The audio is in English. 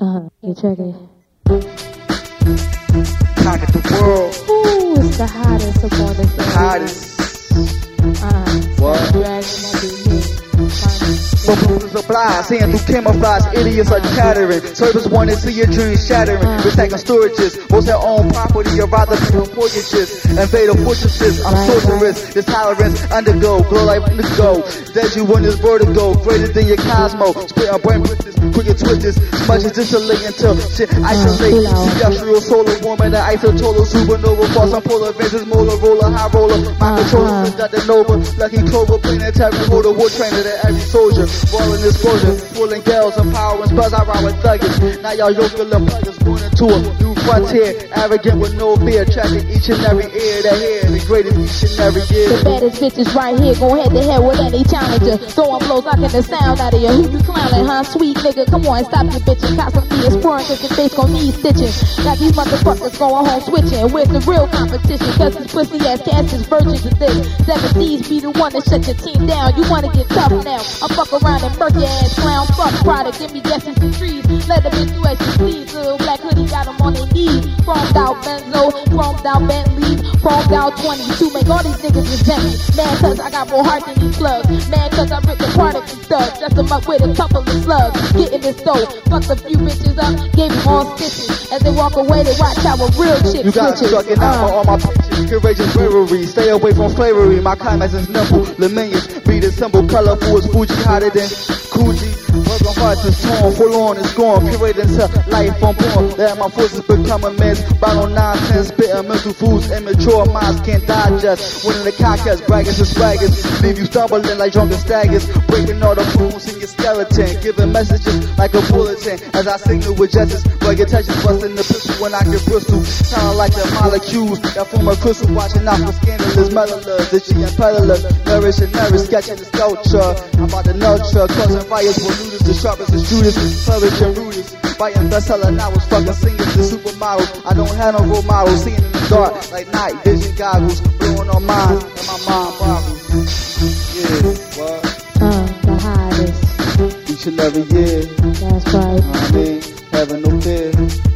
Uh, you check it. The world. Ooh, it's the hottest this. Hottest. Uh, What? But fools are blind, seeing through camouflage, idiots are chattering. Servers want to see your dreams shattering. We're taking storages, most their own property, or rather people mortgages. Invader fortresses, I'm sorceress. This tolerance, undergo, glow like go. Dead you in this vertigo, greater than your cosmo. Spit on brain twisters, quicker twisters. Much as distillate until shit isolate. Celestial solar woman, the isototal supernova, false and polar vengeance, Motorola, high roller. My Uh-huh. controller, Dr. Nova, lucky clover, planetary holder, war trainer to every soldier. Rolling explosion, pulling gals and power and I ride with thuggers. Now y'all yoke little pluggers, born into a new frontier. Arrogant with no fear, tracking each and every ear to hear. The greatest each and every year. The baddest bitches right here, go head to head with any challenger. Throwing blows, knocking the sound out of you. Who you clowning, huh? Sweet nigga, come on, stop your bitching. Fear, exploring, cause your face gon' need stitching. Got these motherfuckers going home switching. Where's the real competition? Cause these pussy ass cats is virgins of this. Seven Seas be the one to shut your team down. You wanna get tough now. I fuck around and murk your ass clown. Fuck product, give me guesses and trees. Let the bitch do as she please. Little black hoodie got 'em on their knees. Chromed out Benzo, out Bentley, chromed out 22. Make all these niggas resent me. Man, cause I got more heart than these slugs. Man, cause I ripped apart of these thugs. Dressed them up with a couple of slugs. Getting this dough. Fucked a few bitches up, gave them all stitches. As they walk away, they watch how a real chick You got switches. struck out Uh, all my bitches. Courageous bravery. Stay away from slavery. My climax is nimble. Lemonious. Be the symbol. Colorful as Fuji. Hotter than Coogi. On hearts is torn. Full on is gone. Period into life unborn. Let my forces become a mess. Battle nonsense. Spitting mental foods. Immature minds can't digest. Winning the contest. Braggers and swaggers. Leave you stumbling like drunken staggers. Breaking all the bones in your skeleton. Giving messages like a bulletin. As I signal with justice. Rugged touches. Busting the pistol when I get bristle. Sound like the molecules that form a crystal. Watching out for scandalous meddlers. The G and peddlers. Nourish and nourish. Sketching the sculpture. I'm about to nurture. Causing fires looters. The sharpest and shooters. Flourish and rooters. Fighting bestseller novels. Fucking singers. The supermodels. I don't have no role models. Seeing in the dark like night vision goggles. Blowing on mine. And my mind boggles. Yeah, what? uh, the hottest. Each and every year. That's right. I mean, having no fear.